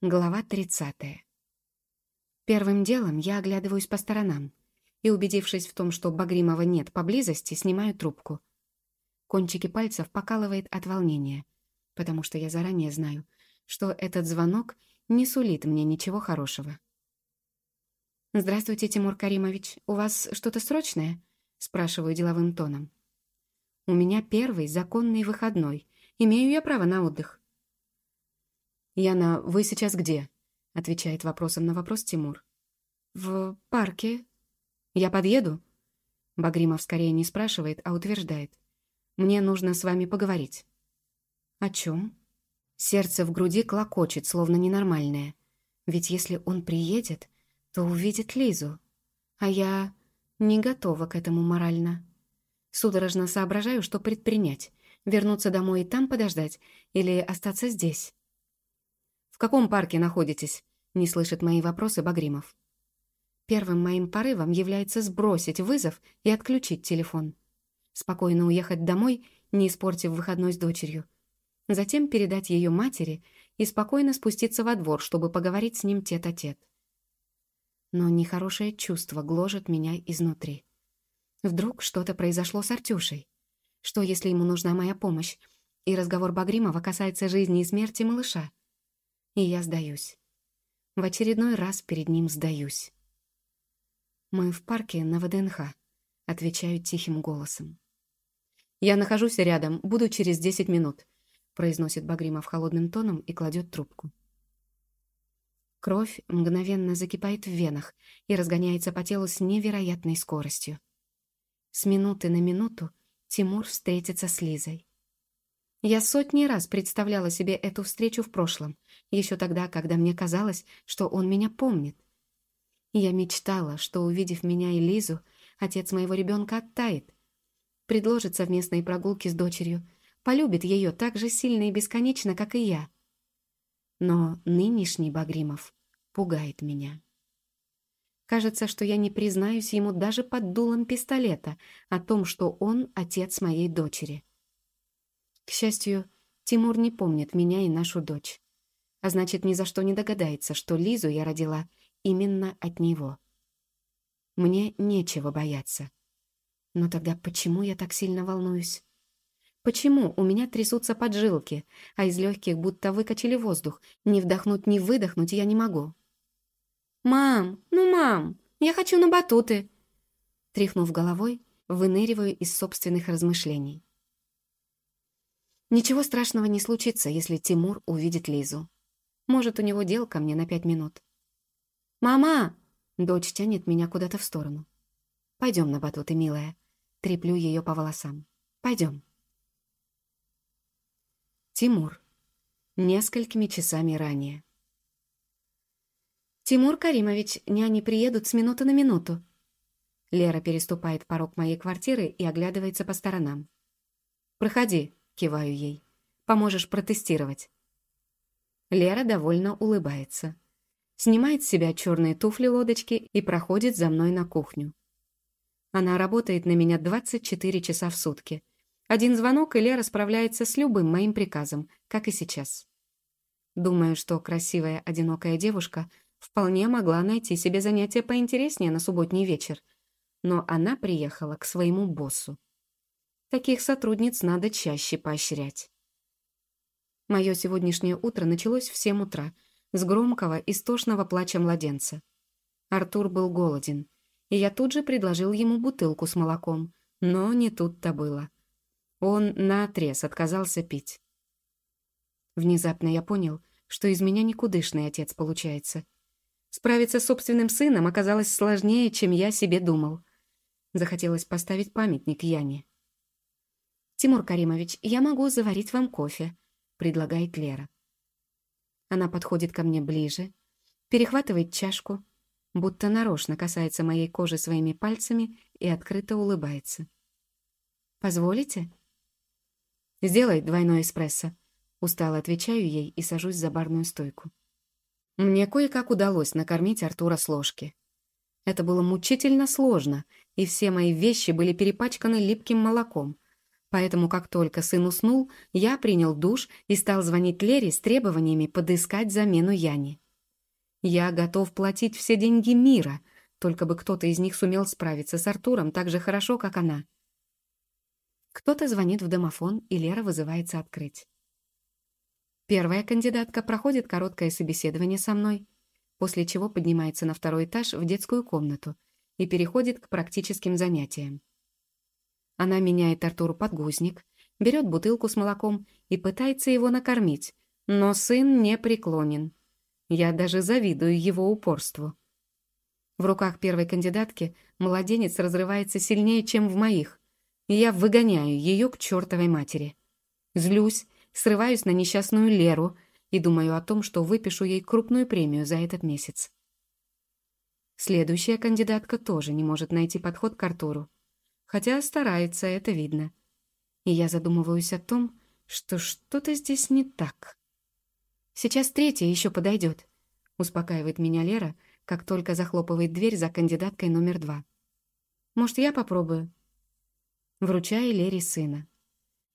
Глава 30. Первым делом я оглядываюсь по сторонам и, убедившись в том, что Багримова нет поблизости, снимаю трубку. Кончики пальцев покалывает от волнения, потому что я заранее знаю, что этот звонок не сулит мне ничего хорошего. «Здравствуйте, Тимур Каримович. У вас что-то срочное?» — спрашиваю деловым тоном. «У меня первый законный выходной. Имею я право на отдых». «Яна, вы сейчас где?» — отвечает вопросом на вопрос Тимур. «В парке». «Я подъеду?» Багримов скорее не спрашивает, а утверждает. «Мне нужно с вами поговорить». «О чем?» Сердце в груди клокочет, словно ненормальное. Ведь если он приедет, то увидит Лизу. А я не готова к этому морально. Судорожно соображаю, что предпринять. Вернуться домой и там подождать или остаться здесь. «В каком парке находитесь?» — не слышит мои вопросы Багримов. Первым моим порывом является сбросить вызов и отключить телефон. Спокойно уехать домой, не испортив выходной с дочерью. Затем передать ее матери и спокойно спуститься во двор, чтобы поговорить с ним тет-а-тет. -тет. Но нехорошее чувство гложет меня изнутри. Вдруг что-то произошло с Артюшей? Что, если ему нужна моя помощь, и разговор Багримова касается жизни и смерти малыша? И я сдаюсь. В очередной раз перед ним сдаюсь. «Мы в парке на ВДНХ», — отвечаю тихим голосом. «Я нахожусь рядом, буду через десять минут», — произносит Багримов холодным тоном и кладет трубку. Кровь мгновенно закипает в венах и разгоняется по телу с невероятной скоростью. С минуты на минуту Тимур встретится с Лизой. Я сотни раз представляла себе эту встречу в прошлом, еще тогда, когда мне казалось, что он меня помнит. Я мечтала, что, увидев меня и Лизу, отец моего ребенка оттает, предложит совместные прогулки с дочерью, полюбит ее так же сильно и бесконечно, как и я. Но нынешний Багримов пугает меня. Кажется, что я не признаюсь ему даже под дулом пистолета о том, что он отец моей дочери. К счастью, Тимур не помнит меня и нашу дочь. А значит, ни за что не догадается, что Лизу я родила именно от него. Мне нечего бояться. Но тогда почему я так сильно волнуюсь? Почему у меня трясутся поджилки, а из легких будто выкачали воздух? Ни вдохнуть, ни выдохнуть я не могу. «Мам, ну мам, я хочу на батуты!» Тряхнув головой, выныриваю из собственных размышлений. Ничего страшного не случится, если Тимур увидит Лизу. Может, у него дел ко мне на пять минут. «Мама!» — дочь тянет меня куда-то в сторону. «Пойдем на батуты, милая». Треплю ее по волосам. «Пойдем». Тимур. Несколькими часами ранее. «Тимур Каримович, няни приедут с минуты на минуту». Лера переступает порог моей квартиры и оглядывается по сторонам. «Проходи», Киваю ей. «Поможешь протестировать». Лера довольно улыбается. Снимает с себя черные туфли-лодочки и проходит за мной на кухню. Она работает на меня 24 часа в сутки. Один звонок, и Лера справляется с любым моим приказом, как и сейчас. Думаю, что красивая, одинокая девушка вполне могла найти себе занятие поинтереснее на субботний вечер. Но она приехала к своему боссу. Таких сотрудниц надо чаще поощрять. Мое сегодняшнее утро началось в 7 утра с громкого, истошного плача младенца. Артур был голоден, и я тут же предложил ему бутылку с молоком, но не тут-то было. Он наотрез отказался пить. Внезапно я понял, что из меня никудышный отец получается. Справиться с собственным сыном оказалось сложнее, чем я себе думал. Захотелось поставить памятник Яне. «Тимур Каримович, я могу заварить вам кофе», — предлагает Лера. Она подходит ко мне ближе, перехватывает чашку, будто нарочно касается моей кожи своими пальцами и открыто улыбается. «Позволите?» «Сделай двойной эспрессо», — устало отвечаю ей и сажусь за барную стойку. Мне кое-как удалось накормить Артура с ложки. Это было мучительно сложно, и все мои вещи были перепачканы липким молоком — Поэтому, как только сын уснул, я принял душ и стал звонить Лере с требованиями подыскать замену Яне. Я готов платить все деньги мира, только бы кто-то из них сумел справиться с Артуром так же хорошо, как она. Кто-то звонит в домофон, и Лера вызывается открыть. Первая кандидатка проходит короткое собеседование со мной, после чего поднимается на второй этаж в детскую комнату и переходит к практическим занятиям. Она меняет Артуру подгузник, берет бутылку с молоком и пытается его накормить, но сын не преклонен. Я даже завидую его упорству. В руках первой кандидатки младенец разрывается сильнее, чем в моих, и я выгоняю ее к чертовой матери. Злюсь, срываюсь на несчастную Леру и думаю о том, что выпишу ей крупную премию за этот месяц. Следующая кандидатка тоже не может найти подход к Артуру хотя старается, это видно. И я задумываюсь о том, что что-то здесь не так. Сейчас третья еще подойдет, успокаивает меня Лера, как только захлопывает дверь за кандидаткой номер два. Может, я попробую? Вручаю Лере сына.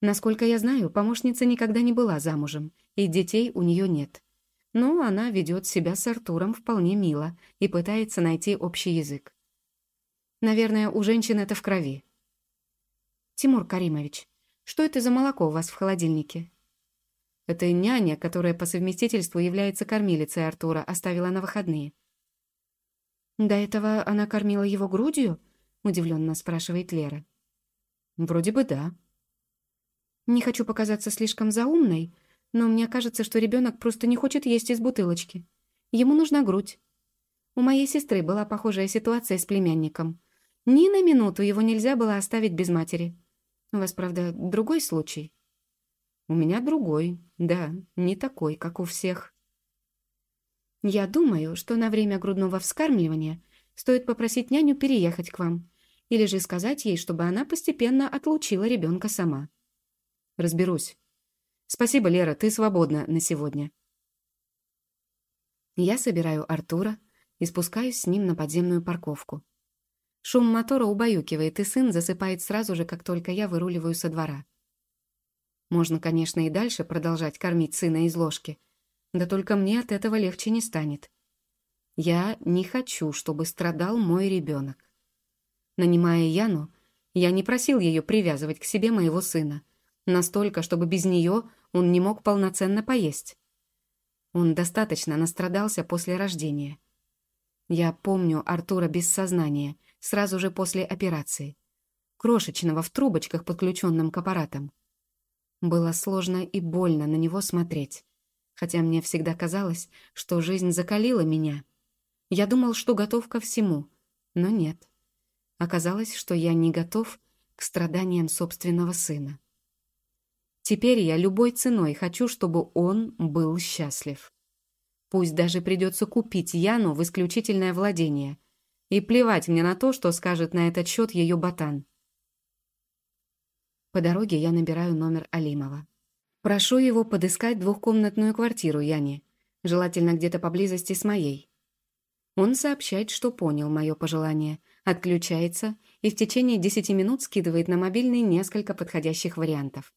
Насколько я знаю, помощница никогда не была замужем, и детей у нее нет. Но она ведет себя с Артуром вполне мило и пытается найти общий язык. Наверное, у женщин это в крови. «Тимур Каримович, что это за молоко у вас в холодильнике?» «Это няня, которая по совместительству является кормилицей Артура, оставила на выходные». «До этого она кормила его грудью?» — удивленно спрашивает Лера. «Вроде бы да». «Не хочу показаться слишком заумной, но мне кажется, что ребенок просто не хочет есть из бутылочки. Ему нужна грудь. У моей сестры была похожая ситуация с племянником. Ни на минуту его нельзя было оставить без матери. У вас, правда, другой случай? У меня другой, да, не такой, как у всех. Я думаю, что на время грудного вскармливания стоит попросить няню переехать к вам, или же сказать ей, чтобы она постепенно отлучила ребенка сама. Разберусь. Спасибо, Лера, ты свободна на сегодня. Я собираю Артура и спускаюсь с ним на подземную парковку. Шум мотора убаюкивает, и сын засыпает сразу же, как только я выруливаю со двора. Можно, конечно, и дальше продолжать кормить сына из ложки, да только мне от этого легче не станет. Я не хочу, чтобы страдал мой ребенок. Нанимая Яну, я не просил ее привязывать к себе моего сына, настолько, чтобы без нее он не мог полноценно поесть. Он достаточно настрадался после рождения. Я помню Артура без сознания — сразу же после операции. Крошечного в трубочках, подключенным к аппаратам. Было сложно и больно на него смотреть. Хотя мне всегда казалось, что жизнь закалила меня. Я думал, что готов ко всему, но нет. Оказалось, что я не готов к страданиям собственного сына. Теперь я любой ценой хочу, чтобы он был счастлив. Пусть даже придется купить Яну в исключительное владение, и плевать мне на то, что скажет на этот счет ее ботан. По дороге я набираю номер Алимова. Прошу его подыскать двухкомнатную квартиру Яне, желательно где-то поблизости с моей. Он сообщает, что понял мое пожелание, отключается и в течение десяти минут скидывает на мобильный несколько подходящих вариантов.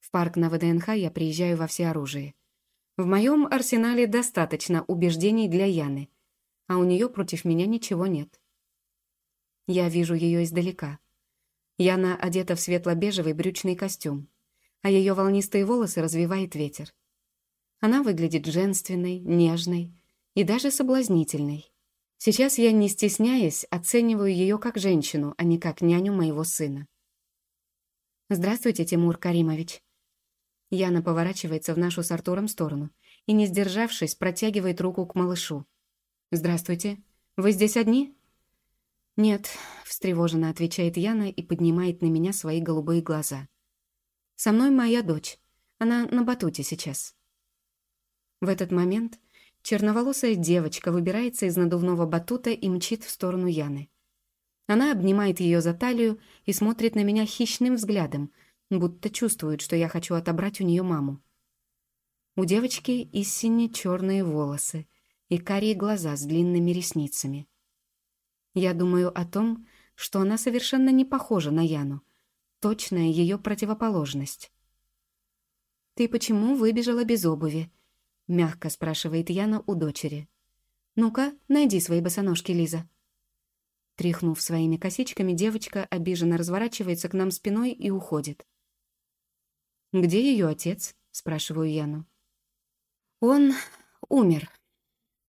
В парк на ВДНХ я приезжаю во всеоружие. В моем арсенале достаточно убеждений для Яны, а у нее против меня ничего нет. Я вижу ее издалека. Яна одета в светло-бежевый брючный костюм, а ее волнистые волосы развивает ветер. Она выглядит женственной, нежной и даже соблазнительной. Сейчас я, не стесняясь, оцениваю ее как женщину, а не как няню моего сына. «Здравствуйте, Тимур Каримович». Яна поворачивается в нашу с Артуром сторону и, не сдержавшись, протягивает руку к малышу. «Здравствуйте. Вы здесь одни?» «Нет», — встревоженно отвечает Яна и поднимает на меня свои голубые глаза. «Со мной моя дочь. Она на батуте сейчас». В этот момент черноволосая девочка выбирается из надувного батута и мчит в сторону Яны. Она обнимает ее за талию и смотрит на меня хищным взглядом, будто чувствует, что я хочу отобрать у нее маму. У девочки истинно черные волосы — и карие глаза с длинными ресницами. Я думаю о том, что она совершенно не похожа на Яну, точная ее противоположность. «Ты почему выбежала без обуви?» — мягко спрашивает Яна у дочери. «Ну-ка, найди свои босоножки, Лиза». Тряхнув своими косичками, девочка обиженно разворачивается к нам спиной и уходит. «Где ее отец?» — спрашиваю Яну. «Он умер»,